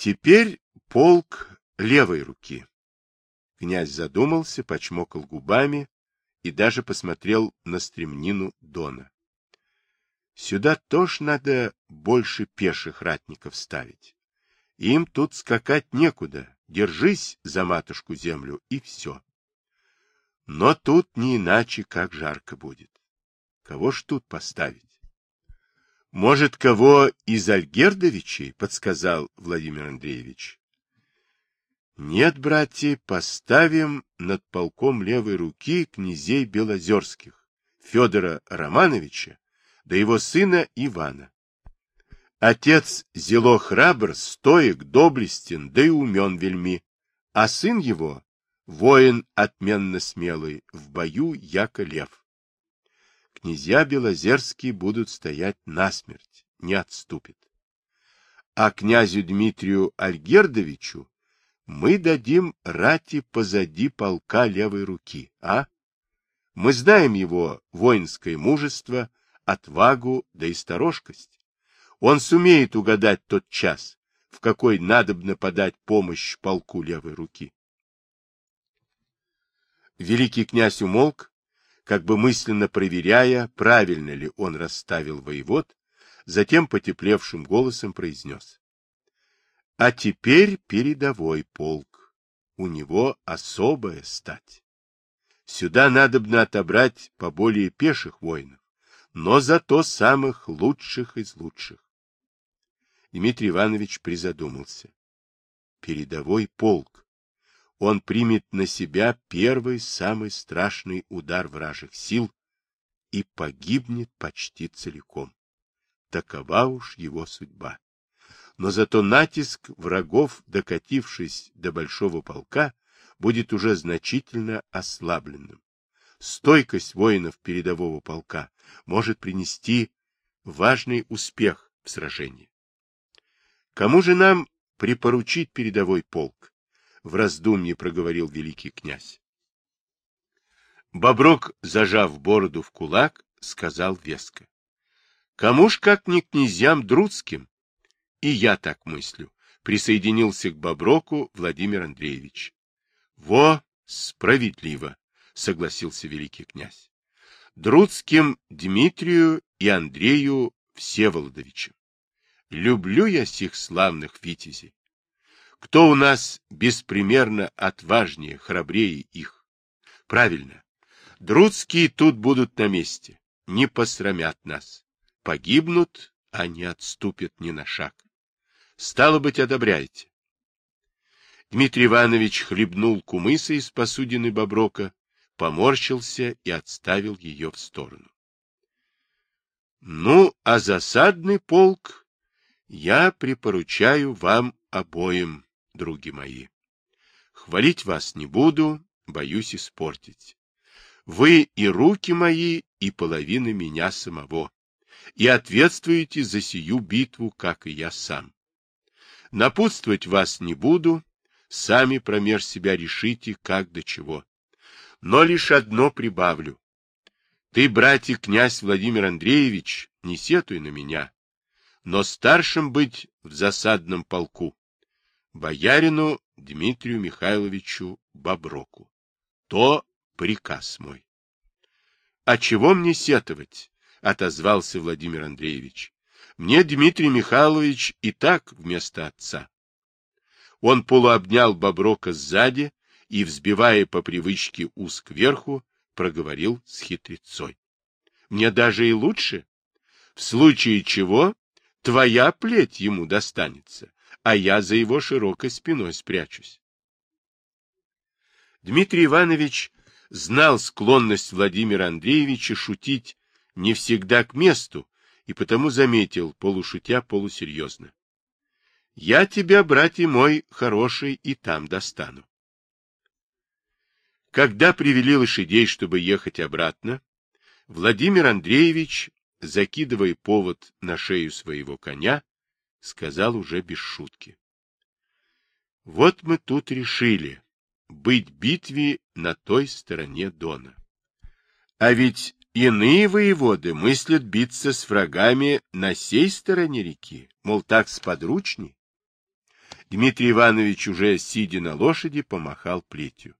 Теперь полк левой руки. Князь задумался, почмокал губами и даже посмотрел на стремнину Дона. Сюда тоже надо больше пеших ратников ставить. Им тут скакать некуда. Держись за матушку землю, и все. Но тут не иначе, как жарко будет. Кого ж тут поставить? Может, кого из Альгердовичей, подсказал Владимир Андреевич. Нет, братья, поставим над полком левой руки князей Белозерских, Федора Романовича, да его сына Ивана. Отец зело храбр, стоек, доблестен, да и умен вельми, а сын его — воин отменно смелый, в бою яко лев. Князья Белозерские будут стоять насмерть, не отступит. А князю Дмитрию Альгердовичу мы дадим рати позади полка левой руки, а? Мы знаем его воинское мужество, отвагу да и сторожкость. Он сумеет угадать тот час, в какой надобно подать помощь полку левой руки. Великий князь умолк, как бы мысленно проверяя, правильно ли он расставил воевод, затем потеплевшим голосом произнес. А теперь передовой полк. У него особая стать. Сюда надобно отобрать поболее пеших воинов, но зато самых лучших из лучших. Дмитрий Иванович призадумался. Передовой полк. Он примет на себя первый самый страшный удар вражих сил и погибнет почти целиком. Такова уж его судьба но зато натиск врагов, докатившись до большого полка, будет уже значительно ослабленным. Стойкость воинов передового полка может принести важный успех в сражении. Кому же нам припоручить передовой полк? В раздумье проговорил великий князь. Боброк, зажав бороду в кулак, сказал веско. Кому ж как не князьям друдским, и я так мыслю, присоединился к Боброку Владимир Андреевич. Во, справедливо, согласился великий князь. Друцким Дмитрию и Андрею Всеволодовичем. Люблю я сих славных витязей. Кто у нас беспримерно отважнее, храбрее их? Правильно. Друцкие тут будут на месте, не посрамят нас. Погибнут, а не отступят ни на шаг. Стало быть, одобряете. Дмитрий Иванович хлебнул кумыса из посудины Боброка, поморщился и отставил ее в сторону. Ну, а засадный полк я припоручаю вам обоим, други мои. Хвалить вас не буду, боюсь испортить. Вы и руки мои, и половина меня самого, и ответствуете за сию битву, как и я сам. Напутствовать вас не буду, сами промеж себя решите, как до чего. Но лишь одно прибавлю. Ты, братья, князь Владимир Андреевич, не сетуй на меня, но старшим быть в засадном полку. Боярину Дмитрию Михайловичу Боброку. То приказ мой. — А чего мне сетовать? — отозвался Владимир Андреевич. Мне Дмитрий Михайлович и так вместо отца. Он полуобнял Боброка сзади и, взбивая по привычке ус кверху, проговорил с хитрецой. Мне даже и лучше. В случае чего твоя плеть ему достанется, а я за его широкой спиной спрячусь. Дмитрий Иванович знал склонность Владимира Андреевича шутить не всегда к месту, и потому заметил, полушутя, полусерьезно. — Я тебя, братья мой, хороший, и там достану. Когда привели лошадей, чтобы ехать обратно, Владимир Андреевич, закидывая повод на шею своего коня, сказал уже без шутки. — Вот мы тут решили быть битве на той стороне Дона. А ведь Иные воеводы мыслят биться с врагами на сей стороне реки, мол, так сподручней. Дмитрий Иванович, уже сидя на лошади, помахал плетью.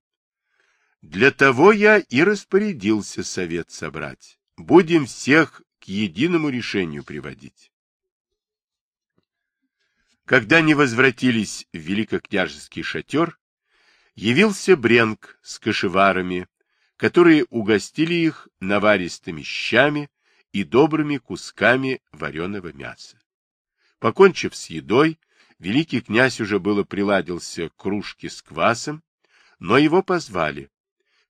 Для того я и распорядился совет собрать. Будем всех к единому решению приводить. Когда они возвратились в великокняжеский шатер, явился Бренк с кошеварами, которые угостили их наваристыми щами и добрыми кусками вареного мяса. Покончив с едой, великий князь уже было приладился к кружке с квасом, но его позвали.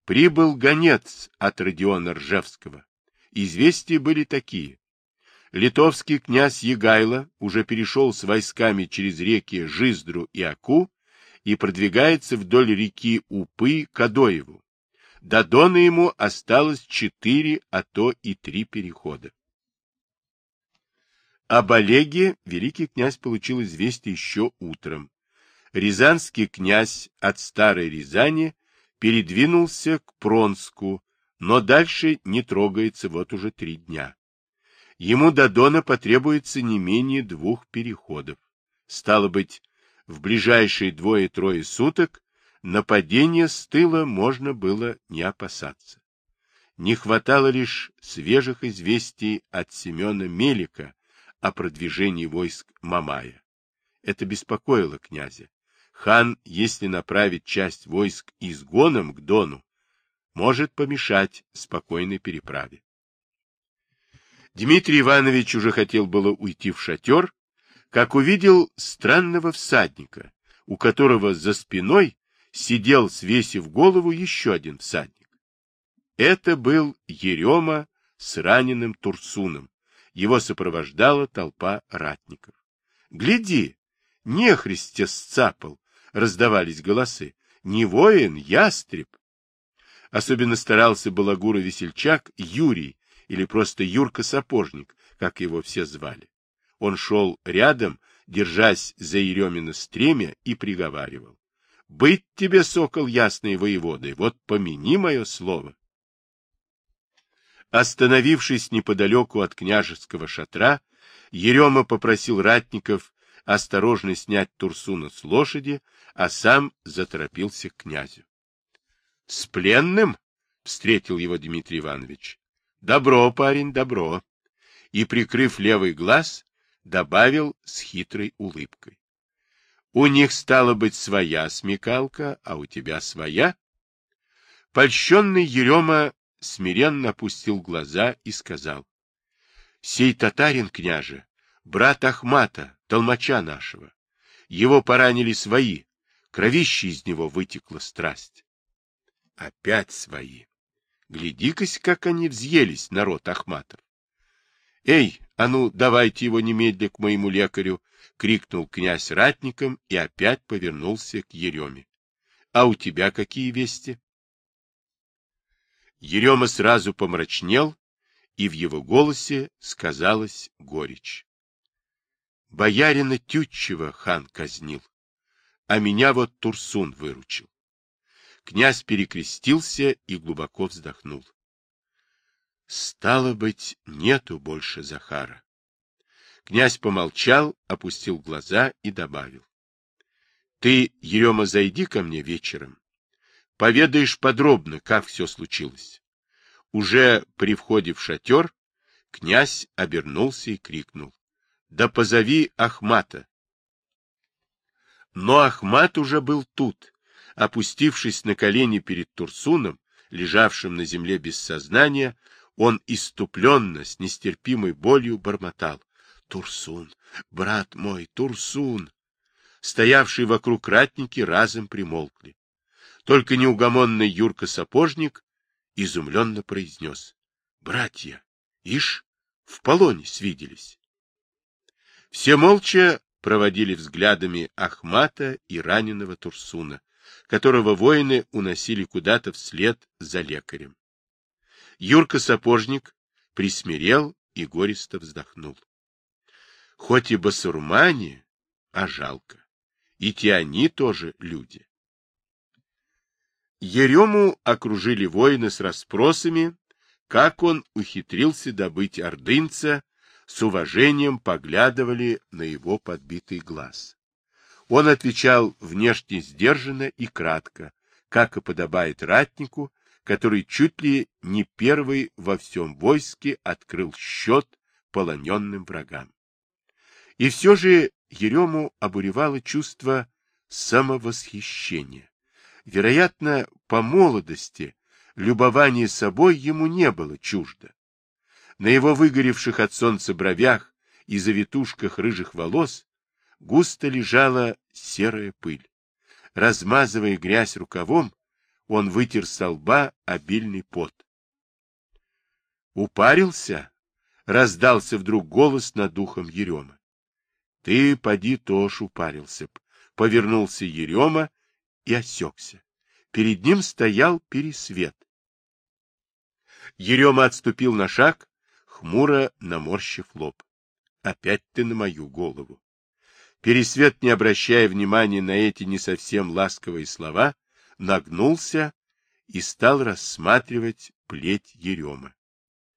Прибыл гонец от Родиона Ржевского. Известия были такие. Литовский князь Егайло уже перешел с войсками через реки Жиздру и Аку и продвигается вдоль реки Упы к Адоеву. До Дона ему осталось четыре, а то и три перехода. Об Олеге великий князь получил известие еще утром. Рязанский князь от Старой Рязани передвинулся к Пронску, но дальше не трогается вот уже три дня. Ему до Дона потребуется не менее двух переходов. Стало быть, в ближайшие двое-трое суток нападения с тыла можно было не опасаться. Не хватало лишь свежих известий от Семена Мелика о продвижении войск Мамая. Это беспокоило князя. Хан, если направить часть войск изгоном к Дону, может помешать спокойной переправе. Дмитрий Иванович уже хотел было уйти в шатер, как увидел странного всадника, у которого за спиной сидел, свесив голову, еще один всадник. Это был Ерема с раненым Турсуном. Его сопровождала толпа ратников. — Гляди, нехристя сцапал! — раздавались голосы. — Не воин, ястреб! Особенно старался балагура-весельчак Юрий, или просто Юрка-сапожник, как его все звали. Он шел рядом, держась за Еремина стремя, и приговаривал. — Быть тебе, сокол ясный воеводой, вот помяни мое слово. Остановившись неподалеку от княжеского шатра, Ерема попросил ратников осторожно снять Турсуна с лошади, а сам заторопился к князю. — С пленным? — встретил его Дмитрий Иванович. — Добро, парень, добро. И, прикрыв левый глаз, добавил с хитрой улыбкой. — У них стала быть своя смекалка, а у тебя своя? Польщенный Ерема смиренно опустил глаза и сказал. — Сей татарин, княже, брат Ахмата, толмача нашего. Его поранили свои, кровище из него вытекла страсть. Опять свои. Гляди-кась, как они взъелись, народ Ахматов. — Эй, а ну, давайте его немедля к моему лекарю! — крикнул князь ратником и опять повернулся к Ереме. — А у тебя какие вести? Ерема сразу помрачнел, и в его голосе сказалась горечь. Боярина Тютчева хан казнил, а меня вот Турсун выручил. Князь перекрестился и глубоко вздохнул. Стало быть, нету больше Захара. Князь помолчал, опустил глаза и добавил. — Ты, Ерема, зайди ко мне вечером. Поведаешь подробно, как все случилось. Уже при входе в шатер князь обернулся и крикнул. — Да позови Ахмата. Но Ахмат уже был тут, опустившись на колени перед Турсуном, лежавшим на земле без сознания, он иступленно, с нестерпимой болью бормотал. Турсун, брат мой, Турсун! Стоявшие вокруг ратники разом примолкли. Только неугомонный Юрка-сапожник изумленно произнес. — Братья, ишь, в полоне свиделись. Все молча проводили взглядами Ахмата и раненого Турсуна, которого воины уносили куда-то вслед за лекарем. Юрка-сапожник присмирел и гористо вздохнул. Хоть и басурмане, а жалко. И те они тоже люди. Ерему окружили воины с расспросами, как он ухитрился добыть ордынца, с уважением поглядывали на его подбитый глаз. Он отвечал внешне сдержанно и кратко, как и подобает ратнику, который чуть ли не первый во всем войске открыл счет полоненным врагам. И все же Ерему обуревало чувство самовосхищения. Вероятно, по молодости любование собой ему не было чуждо. На его выгоревших от солнца бровях и завитушках рыжих волос густо лежала серая пыль. Размазывая грязь рукавом, он вытер со лба обильный пот. «Упарился?» — раздался вдруг голос над духом Ерема. «Ты, поди, тоже упарился б», — повернулся Ерема и осекся. Перед ним стоял пересвет. Ерема отступил на шаг, хмуро наморщив лоб. «Опять ты на мою голову». Пересвет, не обращая внимания на эти не совсем ласковые слова, нагнулся и стал рассматривать плеть Ерема.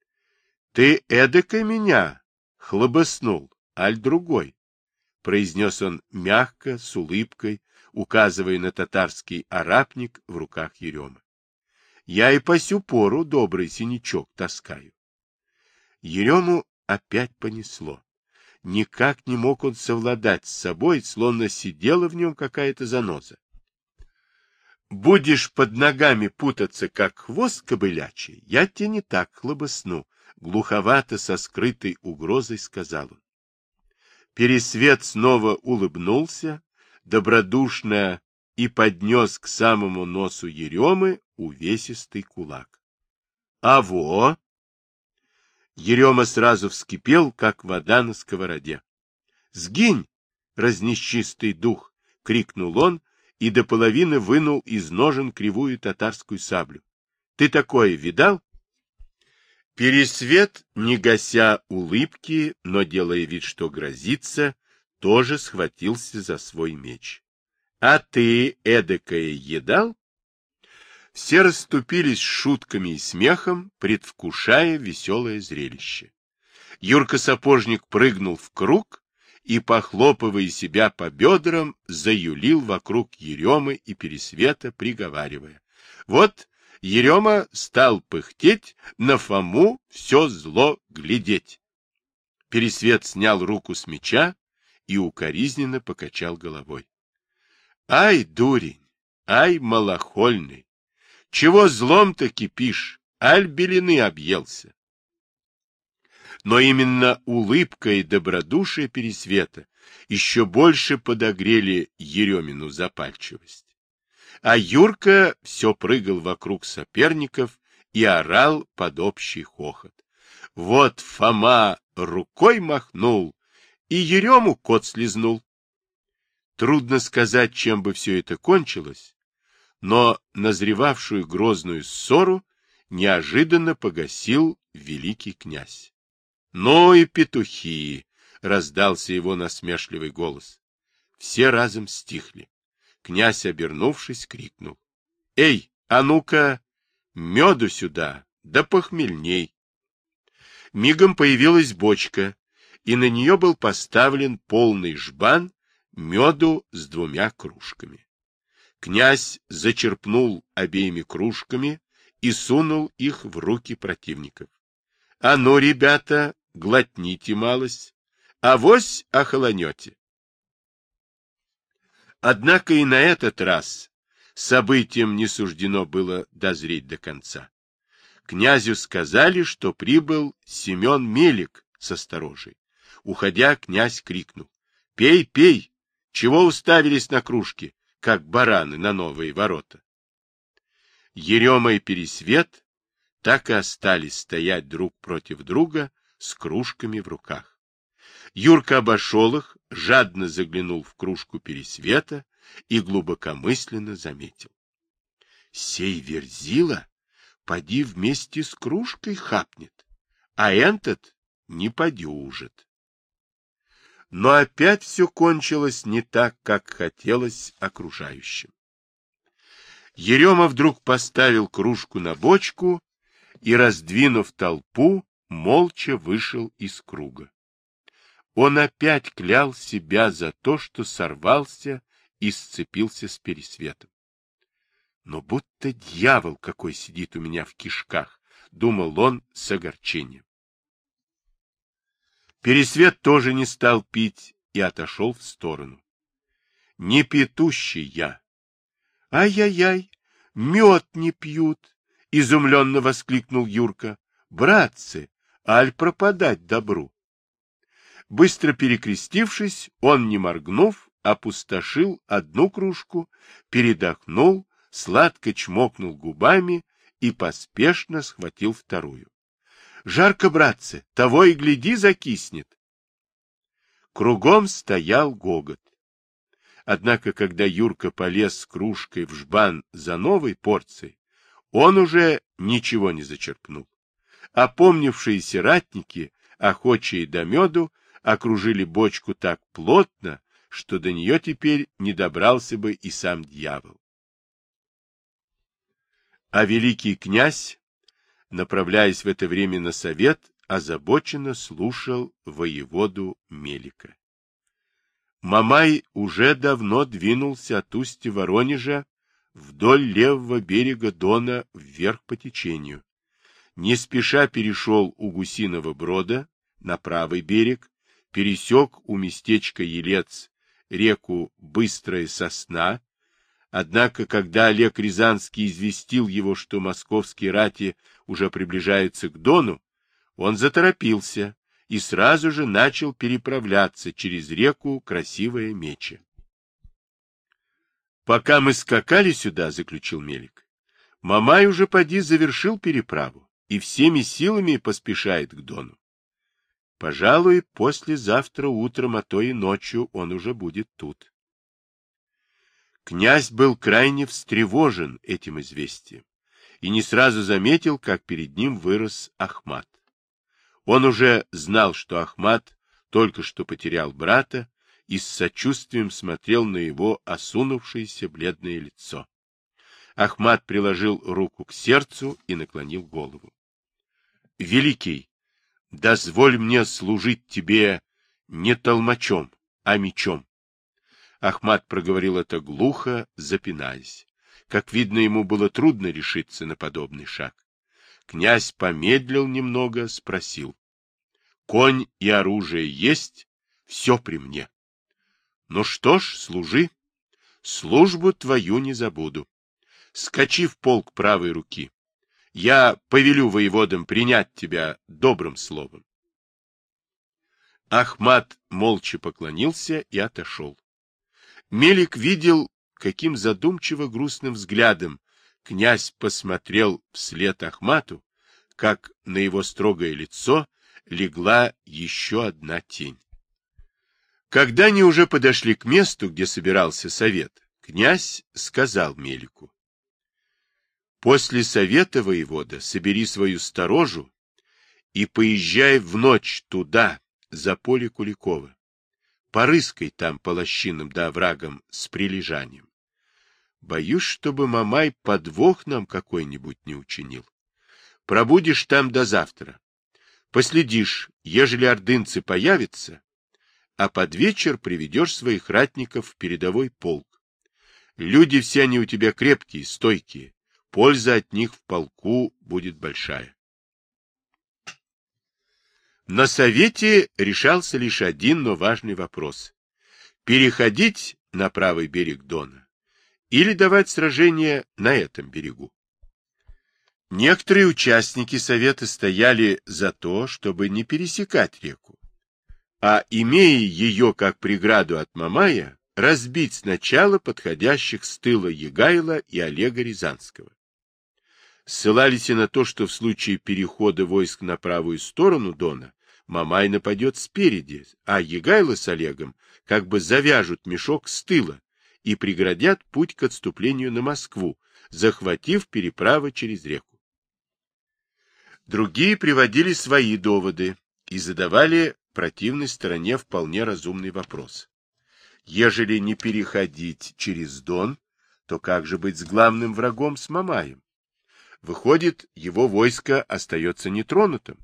— Ты эдакой меня хлобыснул, аль другой? — произнес он мягко, с улыбкой, указывая на татарский арапник в руках Ерема. — Я и по сю пору добрый синячок таскаю. Ерему опять понесло. Никак не мог он совладать с собой, словно сидела в нем какая-то заноза. Будешь под ногами путаться, как хвост кобылячий, я тебе не так хлобосну, — глуховато со скрытой угрозой сказал он. Пересвет снова улыбнулся, добродушно и поднес к самому носу Еремы увесистый кулак. — А во! Ерема сразу вскипел, как вода на сковороде. — Сгинь, разнесчистый дух! — крикнул он, и до половины вынул из ножен кривую татарскую саблю. — Ты такое видал? Пересвет, не гася улыбки, но делая вид, что грозится, тоже схватился за свой меч. — А ты эдакое едал? Все расступились шутками и смехом, предвкушая веселое зрелище. Юрка-сапожник прыгнул в круг и, похлопывая себя по бедрам, заюлил вокруг Еремы и Пересвета, приговаривая. Вот Ерема стал пыхтеть, на Фому все зло глядеть. Пересвет снял руку с меча и укоризненно покачал головой. Ай, дурень, ай, малохольный, чего злом-то кипишь, аль белины объелся? Но именно улыбка и добродушие Пересвета еще больше подогрели Еремину запальчивость. А Юрка все прыгал вокруг соперников и орал под общий хохот. Вот Фома рукой махнул, и Ерему кот слезнул. Трудно сказать, чем бы все это кончилось, но назревавшую грозную ссору неожиданно погасил великий князь. Ну и петухи! — раздался его насмешливый голос. Все разом стихли. Князь, обернувшись, крикнул. — Эй, а ну-ка, меду сюда, да похмельней! Мигом появилась бочка, и на нее был поставлен полный жбан меду с двумя кружками. Князь зачерпнул обеими кружками и сунул их в руки противников. — А ну, ребята, глотните малость, а вось охолонете. Однако и на этот раз событиям не суждено было дозреть до конца. Князю сказали, что прибыл Семен Мелик со сторожей. Уходя, князь крикнул. — Пей, пей! Чего уставились на кружки, как бараны на новые ворота? Ерема и Пересвет так и остались стоять друг против друга, с кружками в руках. Юрка обошел их, жадно заглянул в кружку пересвета и глубокомысленно заметил. Сей верзила, поди вместе с кружкой хапнет, а этот не подюжит. Но опять все кончилось не так, как хотелось окружающим. Ерема вдруг поставил кружку на бочку и, раздвинув толпу, молча вышел из круга. он опять клял себя за то, что сорвался и сцепился с Пересветом. Но будто дьявол какой сидит у меня в кишках, думал он с огорчением. Пересвет тоже не стал пить и отошел в сторону. Не петущий я. Ай-яй-яй, мед не пьют, изумленно воскликнул Юрка. Братцы, аль пропадать добру. Быстро перекрестившись, он, не моргнув, опустошил одну кружку, передохнул, сладко чмокнул губами и поспешно схватил вторую. — Жарко, братцы, того и гляди закиснет. Кругом стоял гогот. Однако, когда Юрка полез с кружкой в жбан за новой порцией, он уже ничего не зачерпнул. Опомнившиеся ратники, охочие до меду, окружили бочку так плотно, что до нее теперь не добрался бы и сам дьявол. А великий князь, направляясь в это время на совет, озабоченно слушал воеводу Мелика. Мамай уже давно двинулся от устья Воронежа вдоль левого берега Дона вверх по течению. Не спеша перешел у Гусиного брода на правый берег, пересек у местечка Елец реку Быстрая Сосна, однако, когда Олег Рязанский известил его, что московские рати уже приближаются к Дону, он заторопился и сразу же начал переправляться через реку Красивая Меча. Пока мы скакали сюда, — заключил Мелик, — Мамай уже поди завершил переправу и всеми силами поспешает к Дону. Пожалуй, послезавтра утром, а то и ночью он уже будет тут. Князь был крайне встревожен этим известием и не сразу заметил, как перед ним вырос Ахмат. Он уже знал, что Ахмат только что потерял брата и с сочувствием смотрел на его осунувшееся бледное лицо. Ахмат приложил руку к сердцу и наклонил голову. — Великий, дозволь мне служить тебе не толмачом, а мечом. Ахмат проговорил это глухо, запинаясь. Как видно, ему было трудно решиться на подобный шаг. Князь помедлил немного, спросил. — Конь и оружие есть? Все при мне. — Ну что ж, служи. Службу твою не забуду. Скачи в полк правой руки. Я повелю воеводам принять тебя добрым словом. Ахмат молча поклонился и отошел. Мелик видел, каким задумчиво грустным взглядом князь посмотрел вслед Ахмату, как на его строгое лицо легла еще одна тень. Когда они уже подошли к месту, где собирался совет, князь сказал Мелику. После совета воевода собери свою сторожу и поезжай в ночь туда, за поле Куликова. Порыскай там по лощинам да оврагам с прилежанием. Боюсь, чтобы Мамай подвох нам какой-нибудь не учинил. Пробудешь там до завтра. Последишь, ежели ордынцы появятся, а под вечер приведешь своих ратников в передовой полк. Люди все они у тебя крепкие, стойкие. Польза от них в полку будет большая. На совете решался лишь один, но важный вопрос. Переходить на правый берег Дона или давать сражение на этом берегу. Некоторые участники совета стояли за то, чтобы не пересекать реку, а, имея ее как преграду от Мамая, разбить сначала подходящих с тыла Егайла и Олега Рязанского ссылались и на то, что в случае перехода войск на правую сторону Дона Мамай нападет спереди, а Егайло с Олегом как бы завяжут мешок с тыла и преградят путь к отступлению на Москву, захватив переправы через реку. Другие приводили свои доводы и задавали противной стороне вполне разумный вопрос. Ежели не переходить через Дон, то как же быть с главным врагом с Мамаем? Выходит, его войско остается нетронутым.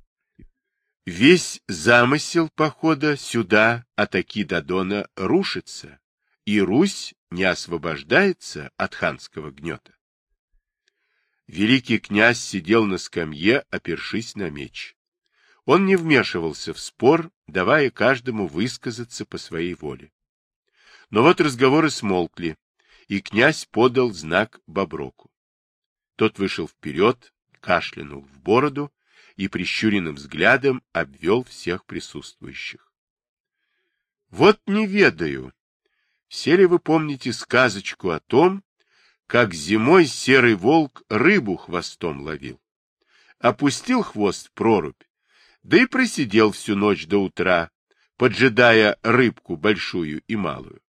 Весь замысел похода сюда, атаки до Дона, рушится, и Русь не освобождается от ханского гнета. Великий князь сидел на скамье, опершись на меч. Он не вмешивался в спор, давая каждому высказаться по своей воле. Но вот разговоры смолкли, и князь подал знак Боброку. Тот вышел вперед, кашлянул в бороду и прищуренным взглядом обвел всех присутствующих. Вот не ведаю, все ли вы помните сказочку о том, как зимой серый волк рыбу хвостом ловил? Опустил хвост в прорубь, да и просидел всю ночь до утра, поджидая рыбку большую и малую,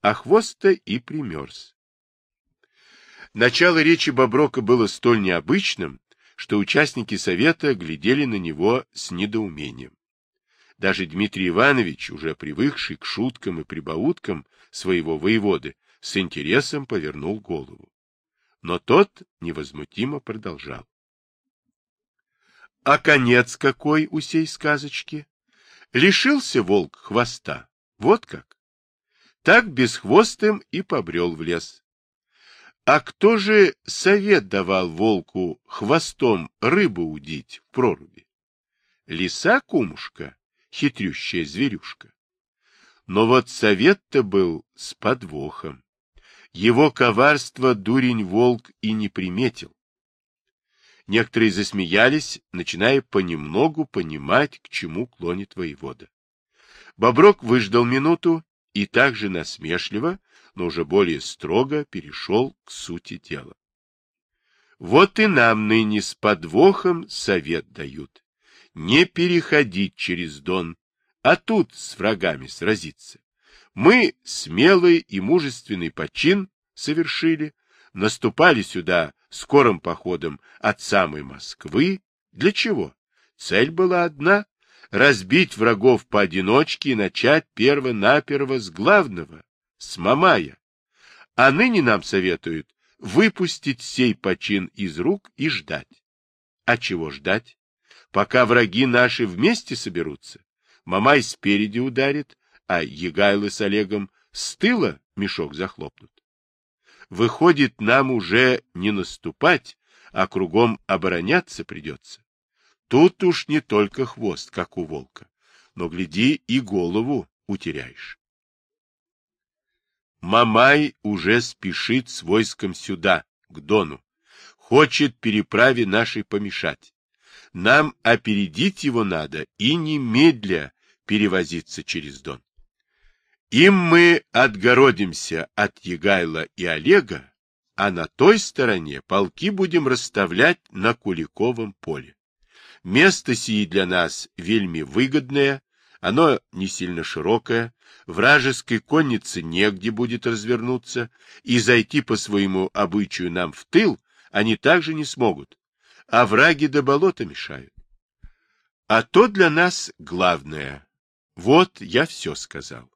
а хвост-то и примерз. Начало речи Боброка было столь необычным, что участники совета глядели на него с недоумением. Даже Дмитрий Иванович, уже привыкший к шуткам и прибауткам своего воеводы, с интересом повернул голову. Но тот невозмутимо продолжал. А конец какой у сей сказочки? Лишился волк хвоста. Вот как. Так бесхвостым и побрел в лес. А кто же совет давал волку хвостом рыбу удить в проруби? Лиса кумушка, хитрющая зверюшка. Но вот совет-то был с подвохом. Его коварство дурень-волк и не приметил. Некоторые засмеялись, начиная понемногу понимать, к чему клонит воевода. Боброк выждал минуту и также насмешливо, но уже более строго перешел к сути дела. Вот и нам ныне с подвохом совет дают. Не переходить через Дон, а тут с врагами сразиться. Мы смелый и мужественный почин совершили, наступали сюда скорым походом от самой Москвы. Для чего? Цель была одна — разбить врагов поодиночке и начать перво-наперво с главного, с Мамая. А ныне нам советуют выпустить сей почин из рук и ждать. А чего ждать? Пока враги наши вместе соберутся, Мамай спереди ударит, а Егайлы с Олегом с тыла мешок захлопнут. Выходит, нам уже не наступать, а кругом обороняться придется. Тут уж не только хвост, как у волка, но, гляди, и голову утеряешь. Мамай уже спешит с войском сюда, к Дону. Хочет переправе нашей помешать. Нам опередить его надо и немедля перевозиться через Дон. Им мы отгородимся от Егайла и Олега, а на той стороне полки будем расставлять на Куликовом поле. Место сие для нас вельми выгодное, оно не сильно широкое, вражеской коннице негде будет развернуться, и зайти по своему обычаю нам в тыл они также не смогут, а враги до болота мешают. А то для нас главное. Вот я все сказал.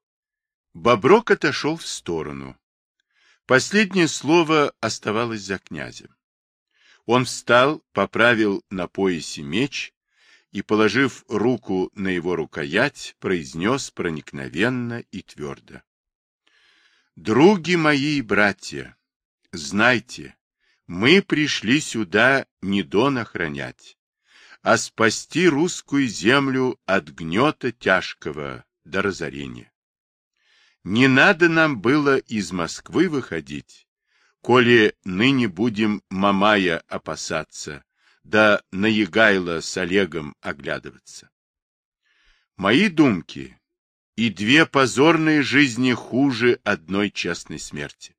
Боброк отошел в сторону. Последнее слово оставалось за князем. Он встал, поправил на поясе меч и, положив руку на его рукоять, произнес проникновенно и твердо. «Други мои и братья, знайте, мы пришли сюда не дон охранять, а спасти русскую землю от гнета тяжкого до разорения. Не надо нам было из Москвы выходить, коли ныне будем Мамая опасаться, да на Егайла с Олегом оглядываться. Мои думки и две позорные жизни хуже одной честной смерти.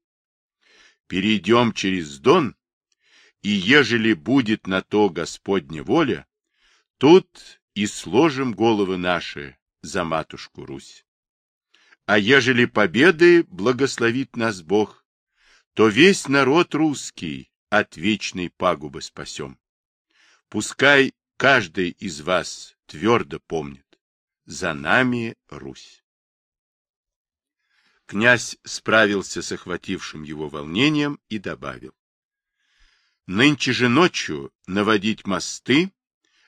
Перейдем через Дон, и ежели будет на то Господня воля, тут и сложим головы наши за матушку Русь. А ежели победы благословит нас Бог, то весь народ русский от вечной пагубы спасем. Пускай каждый из вас твердо помнит, за нами Русь. Князь справился с охватившим его волнением и добавил. Нынче же ночью наводить мосты,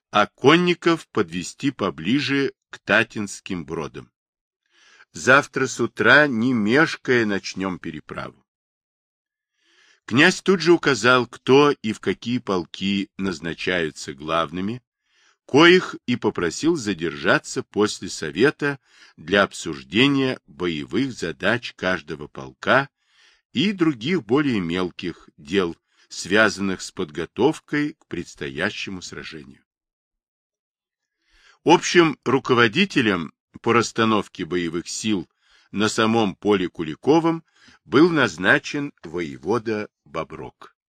а конников подвести поближе к Татинским бродам. Завтра с утра, не мешкая, начнем переправу. Князь тут же указал, кто и в какие полки назначаются главными, коих и попросил задержаться после совета для обсуждения боевых задач каждого полка и других более мелких дел, связанных с подготовкой к предстоящему сражению. Общим руководителем по расстановке боевых сил на самом поле Куликовом был назначен воевода Боброк.